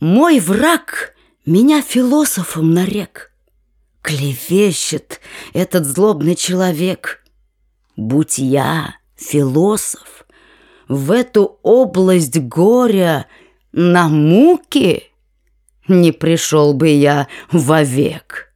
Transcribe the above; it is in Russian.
Мой враг меня философом нарек. Клевещет этот злобный человек. Будь я философ, в эту область горя на муки не пришел бы я вовек.